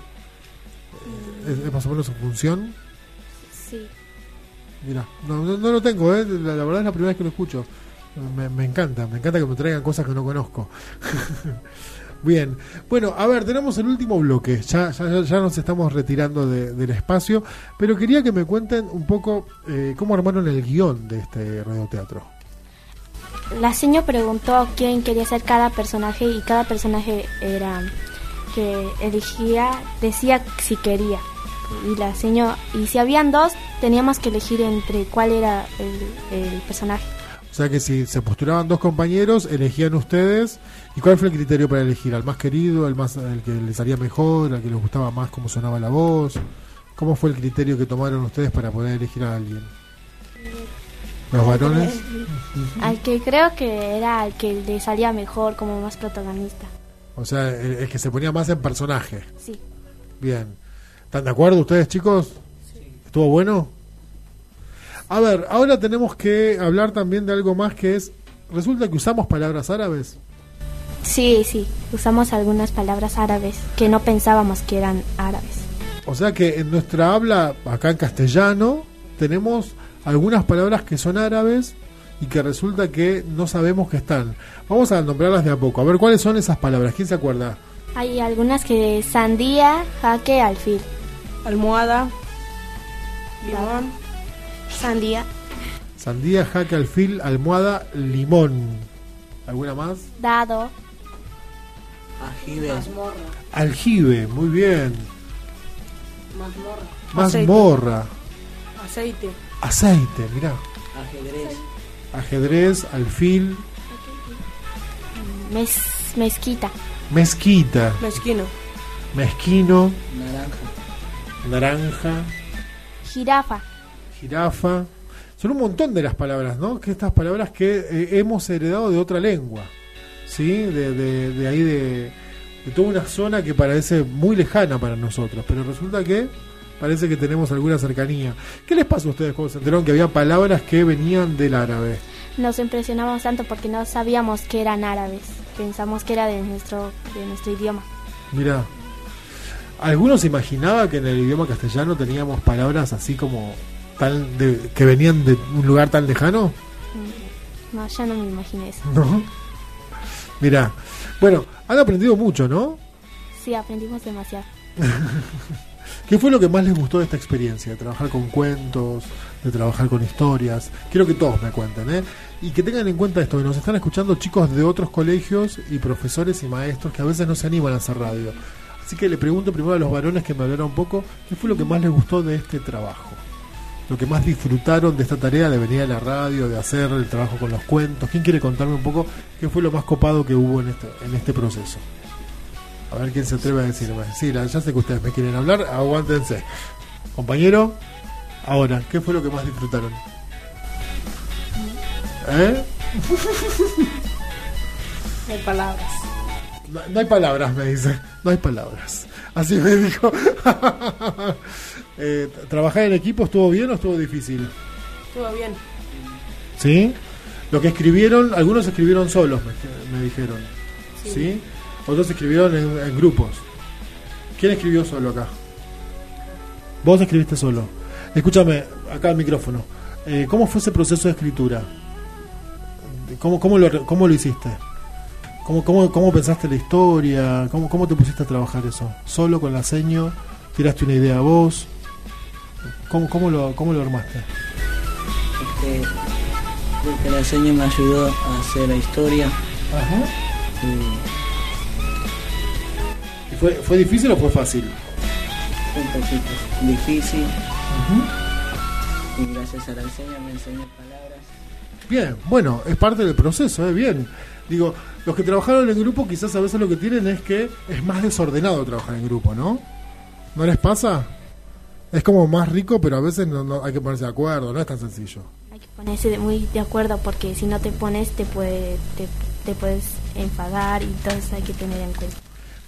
Es, más o menos su función. Sí. Mira, no, no, no lo tengo, ¿eh? la, la verdad es la primera vez que lo escucho. Me, me encanta, me encanta que me traigan cosas que no conozco. Bien, bueno, a ver, tenemos el último bloque, ya, ya, nos estamos retirando de- del espacio, pero quería que me cuenten un poco eh, cómo armaron el guion de este radioteatro. La seño preguntó quién quería ser cada personaje y cada personaje era que elegía, decía si quería. Y la seño, y si habían dos, teníamos que elegir entre cuál era el, el personaje. O sea que si se postulaban dos compañeros, elegían ustedes. ¿Y cuál fue el criterio para elegir? ¿Al más querido, al más al que les haría mejor, al que les gustaba más cómo sonaba la voz? ¿Cómo fue el criterio que tomaron ustedes para poder elegir a alguien? ¿Los varones? Al que creo que era el que le salía mejor como más protagonista. O sea, el, el que se ponía más en personaje. Sí. Bien. ¿Están de acuerdo ustedes, chicos? ¿Estuvo bueno? A ver, ahora tenemos que hablar también de algo más que es... Resulta que usamos palabras árabes. Sí, sí, usamos algunas palabras árabes que no pensábamos que eran árabes. O sea que en nuestra habla, acá en castellano, tenemos algunas palabras que son árabes y que resulta que no sabemos que están. Vamos a nombrarlas de a poco. A ver, ¿cuáles son esas palabras? ¿Quién se acuerda? Hay algunas que sandía, jaque, alfil. Almohada, limón, sandía, Sandía, jaque, alfil, almohada, limón. ¿Alguna más? Dado, Ajibe. Mazmorra. Aljibe, muy bien. Mazmorra. Aceite. Mazmorra. aceite, Aceite, mirá. Ajedrez. Ajedrez, alfil, mez, mezquita, mezquita, mezquino, mezquino, Naranja. naranja, jirafa, jirafa. Son un montón de las palabras, ¿no? Que estas palabras que eh, hemos heredado de otra lengua, ¿sí? De, de, de ahí de, de toda una zona que parece muy lejana para nosotros, pero resulta que parece que tenemos alguna cercanía. ¿Qué les pasa a ustedes cuando se enteraron que había palabras que venían del árabe? Nos impresionamos tanto porque no sabíamos que eran árabes, pensamos que era de nuestro, de nuestro idioma. Mira, ¿algunos imaginaba que en el idioma castellano teníamos palabras así como tan de, que venían de un lugar tan lejano? No, ya no me imaginé eso. ¿No? Mira, bueno, han aprendido mucho, ¿no? Sí, aprendimos demasiado. ¿Qué fue lo que más les gustó de esta experiencia? De trabajar con cuentos, de trabajar con historias. Quiero que todos me cuenten, ¿eh? Y que tengan en cuenta esto, que nos están escuchando chicos de otros colegios y profesores y maestros que a veces no se animan a hacer radio. Así que le pregunto primero a los varones que me hablaron un poco, ¿qué fue lo que más les gustó de este trabajo? Lo que más disfrutaron de esta tarea de venir a la radio, de hacer el trabajo con los cuentos. ¿Quién quiere contarme un poco qué fue lo más copado que hubo en este, en este proceso? A ver quién se atreve a decirme. Sí, ya sé que ustedes me quieren hablar, aguántense. Compañero, ahora, ¿qué fue lo que más disfrutaron? ¿Eh? No hay palabras. No, no hay palabras, me dice. No hay palabras. Así me dijo. Eh, ¿Trabajar en equipo estuvo bien o estuvo difícil? Todo bien. ¿Sí? Lo que escribieron, algunos escribieron solos, me, me dijeron. Sí. ¿Sí? Otros escribieron en, en grupos. ¿Quién escribió solo acá? Vos escribiste solo. Escúchame, acá el micrófono. Eh, ¿Cómo fue ese proceso de escritura? ¿Cómo, cómo, lo, cómo lo hiciste? ¿Cómo, cómo, cómo pensaste la historia? ¿Cómo, ¿Cómo te pusiste a trabajar eso? ¿Solo con la seño? ¿Tiraste una idea vos? ¿Cómo, cómo, lo, cómo lo armaste? Este, creo que la señora me ayudó a hacer la historia. ¿Y ¿Fue, ¿Fue difícil o fue fácil? Un poquito difícil. Y gracias a la señora me enseñó palabras. Bien, bueno, es parte del proceso, ¿eh? bien. Digo, los que trabajaron en grupo quizás a veces lo que tienen es que es más desordenado trabajar en grupo, ¿no? ¿No les pasa? Es como más rico, pero a veces no, no- hay que ponerse de acuerdo, no es tan sencillo. Ponerse de- muy de acuerdo porque si no te pones te, puede, te, te puedes enfadar y entonces hay que tener en cuenta.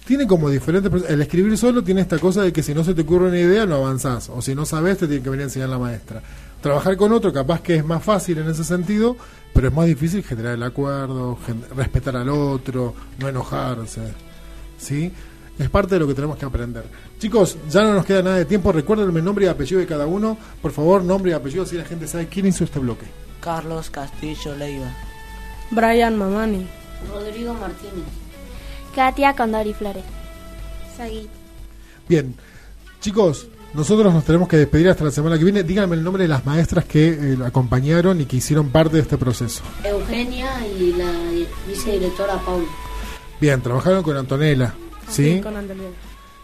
Tiene como diferentes... El escribir solo tiene esta cosa de que si no se te ocurre una idea no avanzás, o si no sabes te tiene que venir a enseñar la maestra. Trabajar con otro capaz que es más fácil en ese sentido, pero es más difícil generar el acuerdo, gen- respetar al otro, no enojarse. ¿Sí? Es parte de lo que tenemos que aprender. Chicos, ya no nos queda nada de tiempo. Recuérdenme el nombre y apellido de cada uno. Por favor, nombre y apellido, así la gente sabe quién hizo este bloque. Carlos Castillo Leiva. Brian Mamani. Rodrigo Martínez. Katia Condori Flores. Sagui. Bien, chicos, nosotros nos tenemos que despedir hasta la semana que viene. Díganme el nombre de las maestras que eh, acompañaron y que hicieron parte de este proceso. Eugenia y la vicedirectora Paula. Bien, trabajaron con Antonella, ¿sí? Con Antonella.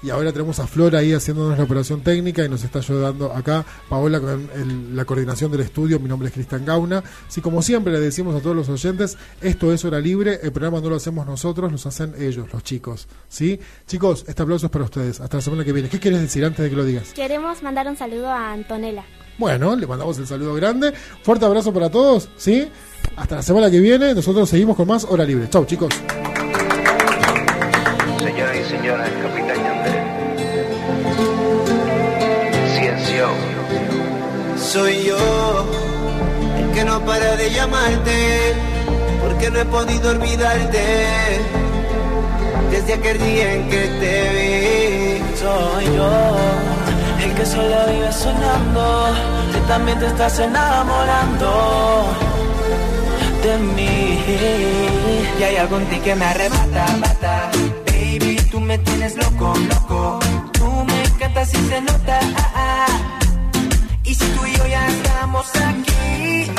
Y ahora tenemos a Flora ahí haciéndonos la operación técnica y nos está ayudando acá Paola con el- la coordinación del estudio. Mi nombre es Cristian Gauna. Sí, como siempre le decimos a todos los oyentes, esto es Hora Libre. El programa no lo hacemos nosotros, lo hacen ellos, los chicos. ¿Sí? Chicos, este aplauso es para ustedes. Hasta la semana que viene. ¿Qué quieres decir antes de que lo digas? Queremos mandar un saludo a Antonella. Bueno, le mandamos el saludo grande. Fuerte abrazo para todos, ¿sí? Hasta la semana que viene. Nosotros seguimos con más Hora Libre. Chau, chicos. Soy yo el que no para de llamarte, porque no he podido olvidarte desde aquel día en que te vi. Soy yo, el que solo vive soñando, que también te estás enamorando de mí. Y hay algo en ti que me arrebata, mata. Baby, tú me tienes loco, loco. Tú me encantas y se nota. ah, ah. Y si tú y yo ya estamos aquí,